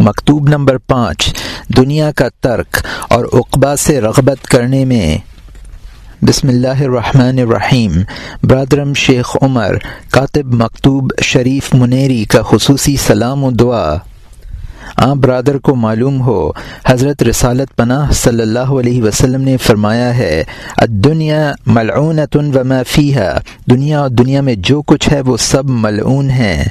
مکتوب نمبر پانچ، دنیا کا ترک اور اقبا سے رغبت کرنے میں۔ بسم اللہ الرحمن الرحیم۔ برادرم شیخ عمر، کاتب مکتوب شریف منیری کا خصوصی سلام و دعا۔ آ برادر کو معلوم ہو، حضرت رسالت پناہ صلی اللہ علیہ وسلم نے فرمایا ہے دنیا ملعونتن و فیحہ دنیا اور دنیا میں جو کچھ ہے وہ سب ملعون ہیں۔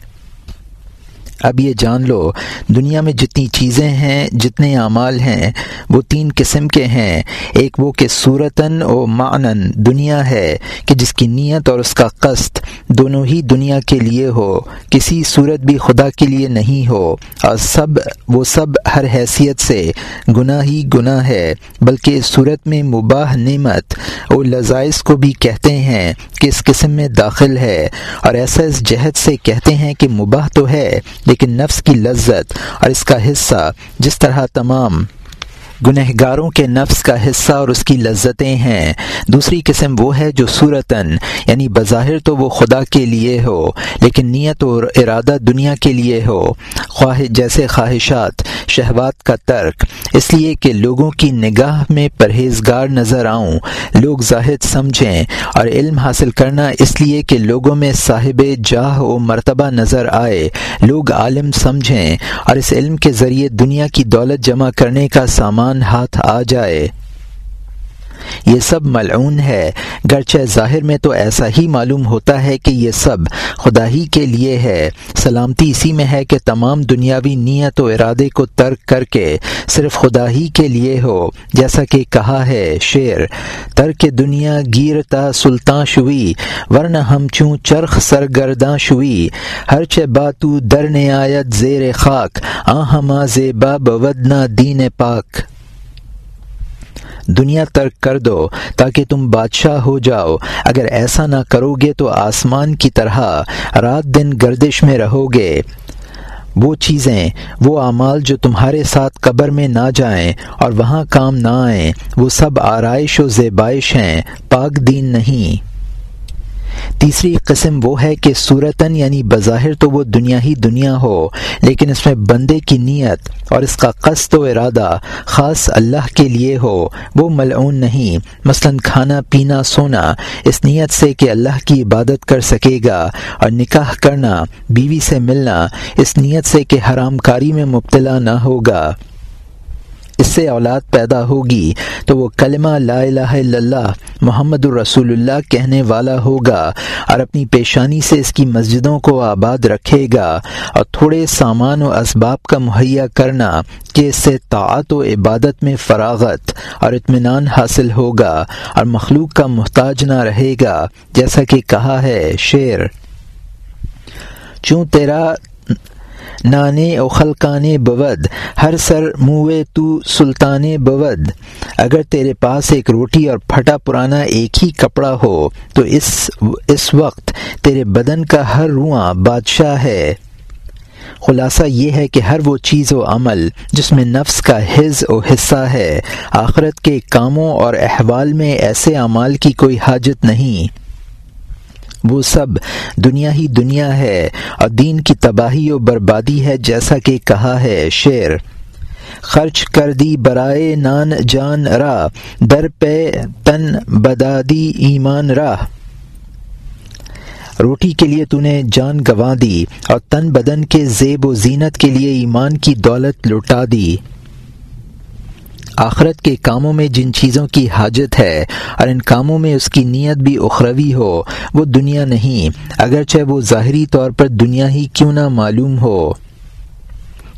اب یہ جان لو، دنیا میں جتنی چیزیں ہیں، جتنے اعمال ہیں، وہ تین قسم کے ہیں۔ ایک وہ کہ صورتاً و معنن دنیا ہے کہ جس کی نیت اور اس کا قصد دونوں ہی دنیا کے لیے ہو۔ کسی صورت بھی خدا کے لیے نہیں ہو۔ اور سب، وہ سب ہر حیثیت سے گناہ ہی گناہ ہے۔ بلکہ اس صورت میں مباح نعمت اور لذائز کو بھی کہتے ہیں کہ اس قسم میں داخل ہے۔ اور ایسا اس جہد سے کہتے ہیں کہ مباح تو ہے لیکن نفس کی لذت اور اس کا حصہ جس طرح تمام گنہگاروں کے نفس کا حصہ اور اس کی لذتیں ہیں۔ دوسری قسم وہ ہے جو صورتاً یعنی بظاہر تو وہ خدا کے لیے ہو، لیکن نیت اور ارادہ دنیا کے لیے ہو۔ خواہ جیسے خواہشات، شہوات کا ترک۔ اس لیے کہ لوگوں کی نگاہ میں پرہیزگار نظر آؤں، لوگ زاہد سمجھیں اور علم حاصل کرنا اس لیے کہ لوگوں میں صاحب جاہ و مرتبہ نظر آئے۔ لوگ عالم سمجھیں اور اس علم کے ذریعے دنیا کی دولت جمع کرنے کا سامان ہاتھ آ جائے۔ یہ سب ملعون ہے۔ گرچہ ظاہر میں تو ایسا ہی معلوم ہوتا ہے کہ یہ سب خدا ہی کے لیے ہے۔ سلامتی اسی میں ہے کہ تمام دنیاوی نیت و ارادے کو ترک کر کے صرف خدا ہی کے لیے ہو۔ جیسا کہ کہا ہے شعر، ترک دنیا گیرتا سلطان شوی، ورنہ ہم چوں چرخ سرگرداں شوی۔ ہر چہ باتو در آیت زیر خاک آ ہما زیبا بودنا دین پاک۔ دنیا ترک کر دو تاکہ تم بادشاہ ہو جاؤ۔ اگر ایسا نہ کرو گے تو آسمان کی طرح رات دن گردش میں رہو گے وہ چیزیں، وہ اعمال جو تمہارے ساتھ قبر میں نہ جائیں اور وہاں کام نہ آئیں، وہ سب آرائش و زیبائش ہیں، پاک دین نہیں۔ تیسری قسم وہ ہے کہ صورتاً یعنی بظاہر تو وہ دنیا ہی دنیا ہو، لیکن اس میں بندے کی نیت اور اس کا قصد و ارادہ خاص اللہ کے لیے ہو، وہ ملعون نہیں۔ مثلا کھانا، پینا، سونا، اس نیت سے کہ اللہ کی عبادت کر سکے گا اور نکاح کرنا، بیوی سے ملنا، اس نیت سے کہ حرام کاری میں مبتلا نہ ہوگا۔ اس سے اولاد پیدا ہوگی تو وہ کلمہ لا الہ الا اللہ محمد الرسول اللہ کہنے والا ہوگا اور اپنی پیشانی سے اس کی مسجدوں کو آباد رکھے گا اور تھوڑے سامان و اسباب کا مہیا کرنا کہ اس سے طاعت و عبادت میں فراغت اور اطمینان حاصل ہوگا اور مخلوق کا محتاج نہ رہے گا، جیسا کہ کہا ہے شعر۔ چوں تیرا نانے او خلقانے بود، ہر سر منہ تو سلطان بود۔ اگر تیرے پاس ایک روٹی اور پھٹا پرانا ایک ہی کپڑا ہو، تو اس اس وقت تیرے بدن کا ہر رواں بادشاہ ہے۔ خلاصہ یہ ہے کہ ہر وہ چیز و عمل جس میں نفس کا حز و حصہ ہے، آخرت کے کاموں اور احوال میں ایسے اعمال کی کوئی حاجت نہیں۔ وہ سب دنیا ہی دنیا ہے اور دین کی تباہی و بربادی ہے جیسا کہ کہا ہے شعر۔ خرچ کر دی برائے نان جان راہ، در پہ تن بدادی ایمان راہ۔ روٹی کے لیے تو نے جان گنوا دی اور تن بدن کے زیب و زینت کے لیے ایمان کی دولت لٹا دی۔ آخرت کے کاموں میں جن چیزوں کی حاجت ہے، اور ان کاموں میں اس کی نیت بھی اخروی ہو، وہ دنیا نہیں، اگرچہ وہ ظاہری طور پر دنیا ہی کیوں نہ معلوم ہو۔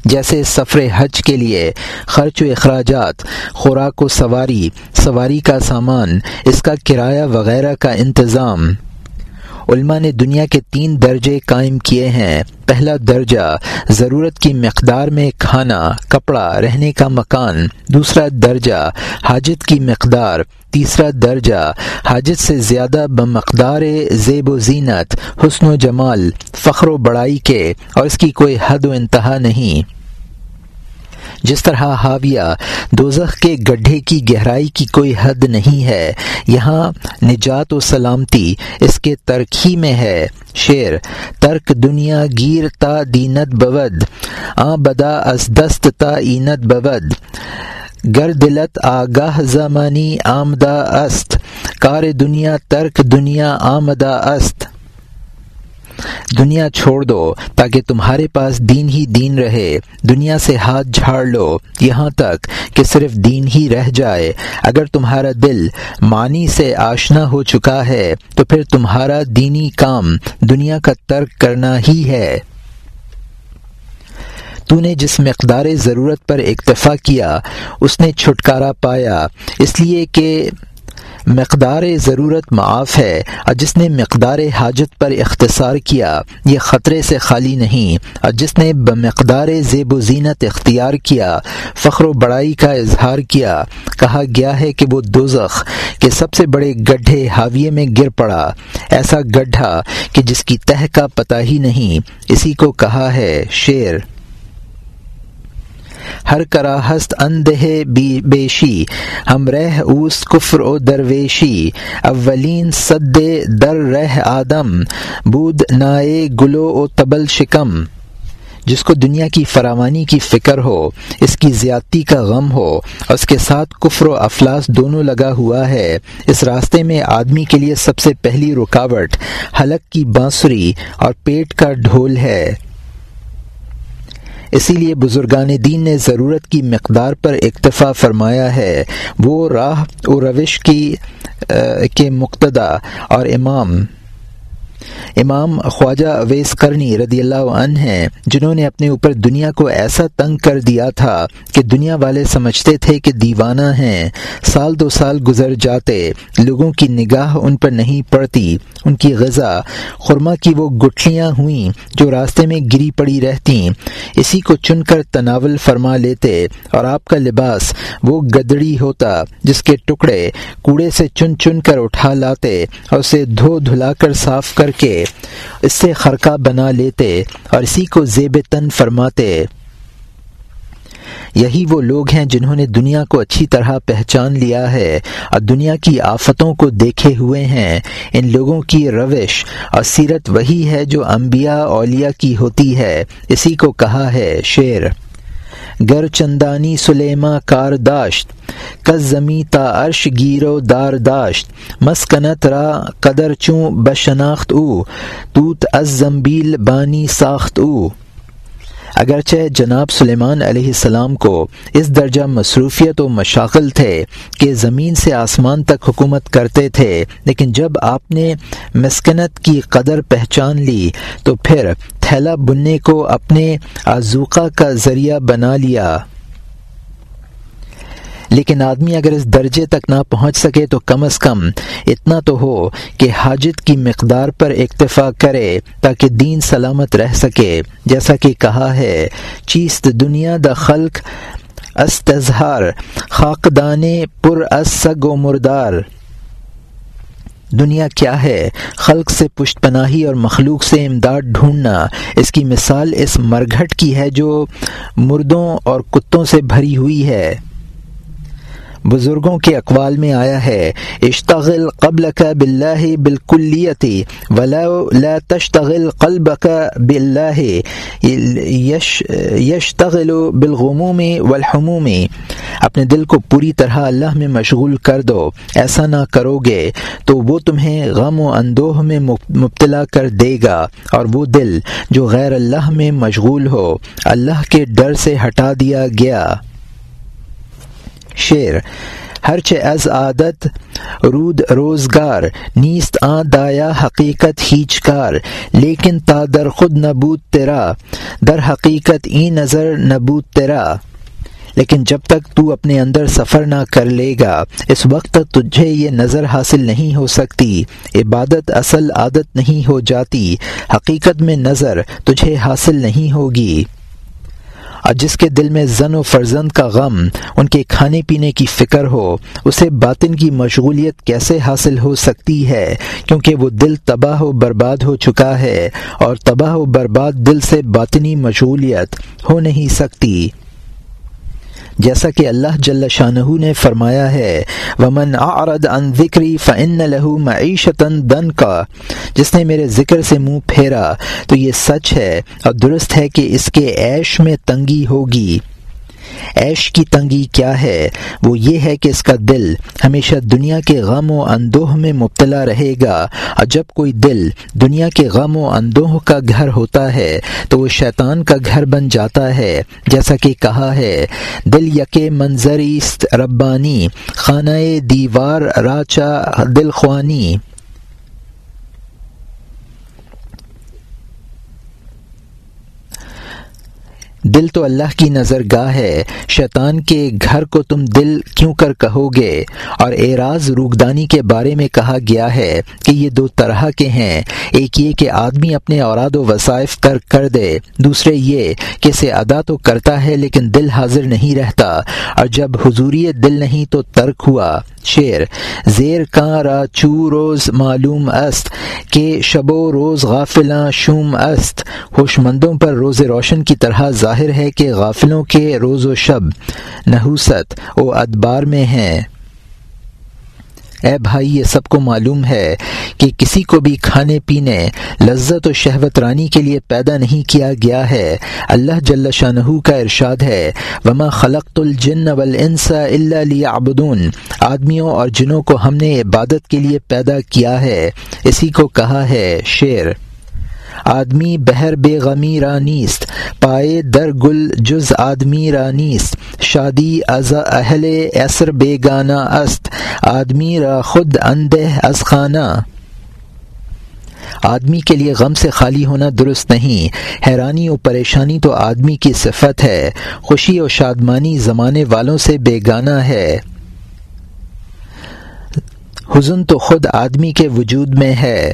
جیسے سفر حج کے لیے خرچ و اخراجات، خوراک و سواری سواری کا سامان، اس کا کرایہ وغیرہ کا انتظام۔ علماء نے دنیا کے تین درجے قائم کیے ہیں۔ پہلا درجہ، ضرورت کی مقدار میں کھانا، کپڑا، رہنے کا مکان۔ دوسرا درجہ، حاجت کی مقدار۔ تیسرا درجہ، حاجت سے زیادہ بمقدار زیب و زینت، حسن و جمال، فخر و بڑائی کے، اور اس کی کوئی حد و انتہا نہیں۔ جس طرح حاویہ دوزخ کے گڈھے کی گہرائی کی کوئی حد نہیں ہے، یہاں نجات و سلامتی اس کے ترک ہی میں ہے۔ شعر، ترک دنیا گیر تا دینت بود، آ بدا از دست تا اینت بود۔ گر دلت آگاہ زمانی آمدہ است، کار دنیا ترک دنیا آمدہ است۔ دنیا چھوڑ دو تاکہ تمہارے پاس دین ہی دین رہے۔ دنیا سے ہاتھ جھاڑ لو۔ یہاں تک کہ صرف دین ہی رہ جائے۔ اگر تمہارا دل معنی سے آشنا ہو چکا ہے، تو پھر تمہارا دینی کام دنیا کا ترک کرنا ہی ہے۔ تو نے جس مقدار ضرورت پر اکتفا کیا، اس نے چھٹکارا پایا۔ اس لیے کہ مقدار ضرورت معاف ہے۔ اور جس نے مقدار حاجت پر اختصار کیا، یہ خطرے سے خالی نہیں۔ اور جس نے بمقدار زیب و زینت اختیار کیا، فخر و بڑائی کا اظہار کیا، کہا گیا ہے کہ وہ دوزخ کے سب سے بڑے گڈھے حاویے میں گر پڑا۔ ایسا گڈھا کہ جس کی تہ کا پتہ ہی نہیں، اسی کو کہا ہے شعر ہر کرا ہست اندہ بیشی، ہم رہ اوس کفر و درویشی۔ اولین صد در رہ آدم، بود نائے گلو و تبل شکم۔ جس کو دنیا کی فراوانی کی فکر ہو، اس کی زیادتی کا غم ہو اور اس کے ساتھ کفر و افلاس دونوں لگا ہوا ہے۔ اس راستے میں آدمی کے لیے سب سے پہلی رکاوٹ، حلق کی بانسری اور پیٹ کا ڈھول ہے۔ اسی لیے بزرگان دین نے ضرورت کی مقدار پر اکتفا فرمایا ہے۔ وہ راہ و روش کی کے مقتدا اور امام امام خواجہ اویس کرنی رضی اللہ عنہ ہیں، جنہوں نے اپنے اوپر دنیا کو ایسا تنگ کر دیا تھا کہ دنیا والے سمجھتے تھے کہ دیوانہ ہیں۔ سال دو سال گزر جاتے، لوگوں کی نگاہ ان پر نہیں پڑتی۔ ان کی غذا، خرما کی وہ گٹھلیاں ہوئیں جو راستے میں گری پڑی رہتی۔ اسی کو چن کر تناول فرما لیتے اور آپ کا لباس وہ گدڑی ہوتا جس کے ٹکڑے کوڑے سے چن چن کر اٹھا لاتے اور اسے دھو دھلا کر صاف کر کے اس سے خرقہ بنا لیتے اور اسی کو زیب تن فرماتے۔ یہی وہ لوگ ہیں جنہوں نے دنیا کو اچھی طرح پہچان لیا ہے اور دنیا کی آفتوں کو دیکھے ہوئے ہیں۔ ان لوگوں کی روش اور سیرت وہی ہے جو انبیاء اولیاء کی ہوتی ہے۔ اسی کو کہا ہے شعر۔ گر چندانی سلیما کار داشت، کز زمیں تا عرش گیرو دار داشت، مسکنت را قدر چوں بشناخت او، توت از زمبیل بانی ساخت او۔ اگرچہ جناب سلیمان علیہ السلام کو اس درجہ مصروفیت و مشاغل تھے کہ زمین سے آسمان تک حکومت کرتے تھے، لیکن جب آپ نے مسکنت کی قدر پہچان لی، تو پھر تھیلا بننے کو اپنے آزوقہ کا ذریعہ بنا لیا۔ لیکن آدمی اگر اس درجے تک نہ پہنچ سکے تو کم از کم اتنا تو ہو کہ حاجت کی مقدار پر اکتفا کرے تاکہ دین سلامت رہ سکے۔ جیسا کہ کہا ہے، چیست دنیا دا خلق استظہار خاکدان پر از سگ و مردار۔ دنیا کیا ہے؟ خلق سے پشت پناہی اور مخلوق سے امداد ڈھونڈنا۔ اس کی مثال اس مرگھٹ کی ہے جو مردوں اور کتوں سے بھری ہوئی ہے۔ بزرگوں کے اقوال میں آیا ہے، اشتغل قبل کا بلّہ بالکلیتی ولا تشتغل قلب کا بلّہ یش، یشتغل بالغموم والحموم۔ اپنے دل کو پوری طرح اللہ میں مشغول کر دو، ایسا نہ کرو گے تو وہ تمہیں غم و اندوہ میں مبتلا کر دے گا۔ اور وہ دل جو غیر اللہ میں مشغول ہو، اللہ کے ڈر سے ہٹا دیا گیا۔ شعر ہرچ از عادت، رود روزگار، نیست آ دایا حقیقت ہیچ کار، لیکن تا در خود نبود تیرا، در حقیقت ای نظر نبود تیرا۔ لیکن جب تک تو اپنے اندر سفر نہ کر لے گا، اس وقت تک تجھے یہ نظر حاصل نہیں ہو سکتی۔ عبادت اصل عادت نہیں ہو جاتی، حقیقت میں نظر تجھے حاصل نہیں ہوگی۔ اور جس کے دل میں زن و فرزند کا غم، ان کے کھانے پینے کی فکر ہو، اسے باطن کی مشغولیت کیسے حاصل ہو سکتی ہے؟ کیونکہ وہ دل تباہ و برباد ہو چکا ہے، اور تباہ و برباد دل سے باطنی مشغولیت ہو نہیں سکتی۔ جیسا کہ اللہ جل شاہ نے فرمایا ہے، ومن اعرض عن ذکری فن لہو معیشتاً دن کا جس نے میرے ذکر سے منہ پھیرا، تو یہ سچ ہے اور درست ہے کہ اس کے عیش میں تنگی ہوگی۔ عیش کی تنگی کیا ہے؟ وہ یہ ہے کہ اس کا دل ہمیشہ دنیا کے غم و اندوہ میں مبتلا رہے گا۔ اور جب کوئی دل دنیا کے غم و اندوہ کا گھر ہوتا ہے، تو وہ شیطان کا گھر بن جاتا ہے۔ جیسا کہ کہا ہے، دل یک منظریست ربانی خانہ دیوار راچا دل خوانی۔ دل تو اللہ کی نظر گاہ ہے، شیطان کے گھر کو تم دل کیوں کر کہو گے؟ اور اعراض روگدانی کے بارے میں کہا گیا ہے کہ یہ دو طرح کے ہیں، ایک یہ کہ آدمی اپنے اوراد و وظائف ترک کر دے، دوسرے یہ کہ اسے ادا تو کرتا ہے لیکن دل حاضر نہیں رہتا، اور جب حضوری دل نہیں تو ترک ہوا۔ شعر۔ زیر کان را چو روز معلوم است کہ شب و روز غافلاں شوم است۔ ہوشمندوں پر روز روشن کی طرح ظاہر ہے کہ غافلوں کے روز و شب نحوست و ادبار میں ہیں۔ اے بھائی، یہ سب کو معلوم ہے کہ کسی کو بھی کھانے پینے، لذت و شہوت رانی کے لیے پیدا نہیں کیا گیا ہے۔ اللہ جل شاہ کا ارشاد ہے، وما خلق الجن والانس الا ليعبدون۔ آدمیوں اور جنوں کو ہم نے عبادت کے لیے پیدا کیا ہے۔ اسی کو کہا ہے شعر۔ آدمی بہر بے غمی رانیست پائے در گل جز آدمی رانیست شادی از اہل ایسر بے گانا است۔ آدمی را خود اندہ از خانہ۔ آدمی کے لیے غم سے خالی ہونا درست نہیں۔ حیرانی و پریشانی تو آدمی کی صفت ہے۔ خوشی و شادمانی زمانے والوں سے بیگانہ ہے۔ حزن تو خود آدمی کے وجود میں ہے۔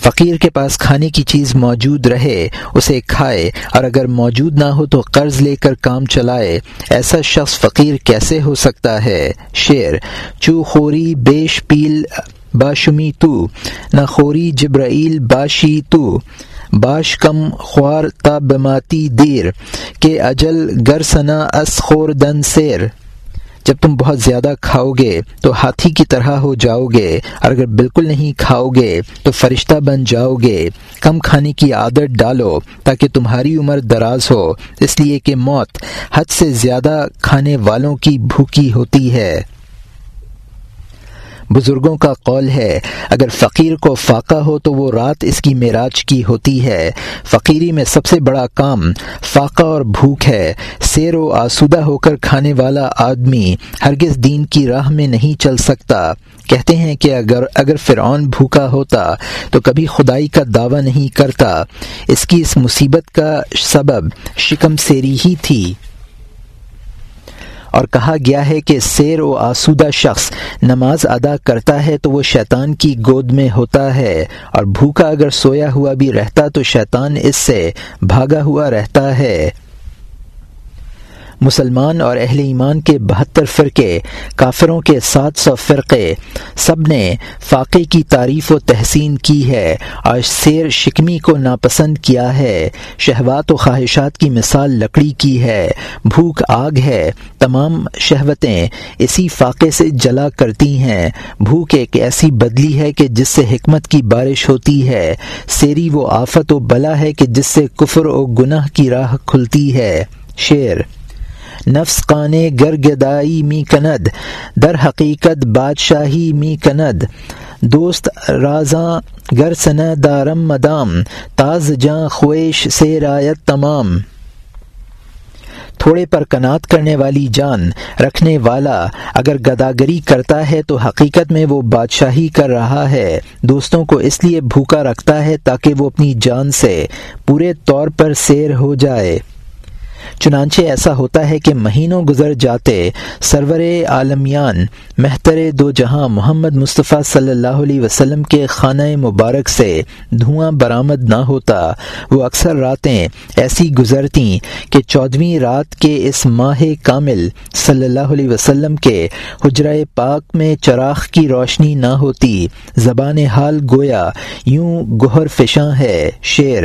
فقیر کے پاس کھانے کی چیز موجود رہے، اسے کھائے، اور اگر موجود نہ ہو تو قرض لے کر کام چلائے۔ ایسا شخص فقیر کیسے ہو سکتا ہے؟ شعر، چو خوری بیش پیل باشمی تو، نہ خوری جبرائیل باشی تو۔ باش کم خوار تا بماتی دیر، کہ اجل گر سنا اس خور دن سیر۔ جب تم بہت زیادہ کھاؤ گے تو ہاتھی کی طرح ہو جاؤ گے، اور اگر بالکل نہیں کھاؤ گے تو فرشتہ بن جاؤ گے۔ کم کھانے کی عادت ڈالو تاکہ تمہاری عمر دراز ہو۔ اس لیے کہ موت حد سے زیادہ کھانے والوں کی بھوکی ہوتی ہے۔ بزرگوں کا قول ہے، اگر فقیر کو فاقہ ہو تو وہ رات اس کی معراج کی ہوتی ہے۔ فقیری میں سب سے بڑا کام فاقہ اور بھوک ہے۔ سیر و آسودہ ہو کر کھانے والا آدمی ہرگز دین کی راہ میں نہیں چل سکتا۔ کہتے ہیں کہ اگر اگر فرعون بھوکا ہوتا تو کبھی خدائی کا دعویٰ نہیں کرتا۔ اس کی اس مصیبت کا سبب شکم سیری ہی تھی۔ اور کہا گیا ہے کہ سیر و آسودہ شخص نماز ادا کرتا ہے تو وہ شیطان کی گود میں ہوتا ہے، اور بھوکا اگر سویا ہوا بھی رہتا تو شیطان اس سے بھاگا ہوا رہتا ہے۔ مسلمان اور اہل ایمان کے بہتر فرقے، کافروں کے سات سو فرقے، سب نے فاقے کی تعریف و تحسین کی ہے۔ اور سیر شکمی کو ناپسند کیا ہے۔ شہوات و خواہشات کی مثال لکڑی کی ہے۔ بھوک آگ ہے۔ تمام شہوتیں اسی فاقے سے جلا کرتی ہیں۔ بھوک ایک ایسی بدلی ہے کہ جس سے حکمت کی بارش ہوتی ہے۔ سیری وہ آفت و بلا ہے کہ جس سے کفر و گناہ کی راہ کھلتی ہے۔ شعر نفس قانے گر گدائی می کند، در حقیقت بادشاہی می کند۔ دوست رازاں گر سنا دارم مدام، تاز جاں خویش سے رایت تمام۔ تھوڑے پر کنات کرنے والی جان رکھنے والا اگر گداگری کرتا ہے تو حقیقت میں وہ بادشاہی کر رہا ہے۔ دوستوں کو اس لیے بھوکا رکھتا ہے تاکہ وہ اپنی جان سے پورے طور پر سیر ہو جائے۔ چنانچہ ایسا ہوتا ہے کہ مہینوں گزر جاتے سرور عالمیان، مہتر دو جہاں محمد مصطفیٰ صلی اللہ علیہ وسلم کے خانہ مبارک سے دھواں برآمد نہ ہوتا، وہ اکثر راتیں ایسی گزرتیں کہ چودھویں رات کے اس ماہ کامل صلی اللہ علیہ وسلم کے حجرۂ پاک میں چراغ کی روشنی نہ ہوتی، زبان حال گویا یوں گہر فشاں ہے، شعر۔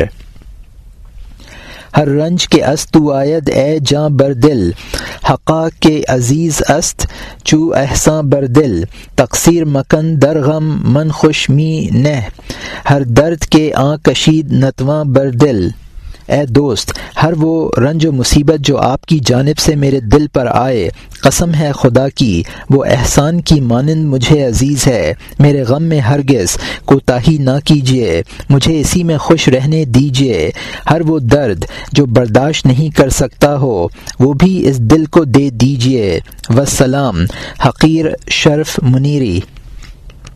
ہر رنج کے استو آید، اے جاں بر دل، حقا کے عزیز است، چو احساں بر دل، تقصیر مکن درغم من خوش می نہ، ہر درد کے آ کشید نتواں بر دل۔ اے دوست، ہر وہ رنج و مصیبت جو آپ کی جانب سے میرے دل پر آئے، قسم ہے خدا کی، وہ احسان کی مانند مجھے عزیز ہے۔ میرے غم میں ہرگز کوتاہی نہ کیجیے، مجھے اسی میں خوش رہنے دیجیے۔ ہر وہ درد جو برداشت نہیں کر سکتا ہو، وہ بھی اس دل کو دے دیجیے۔ وسلام، حقیر شرف منیری۔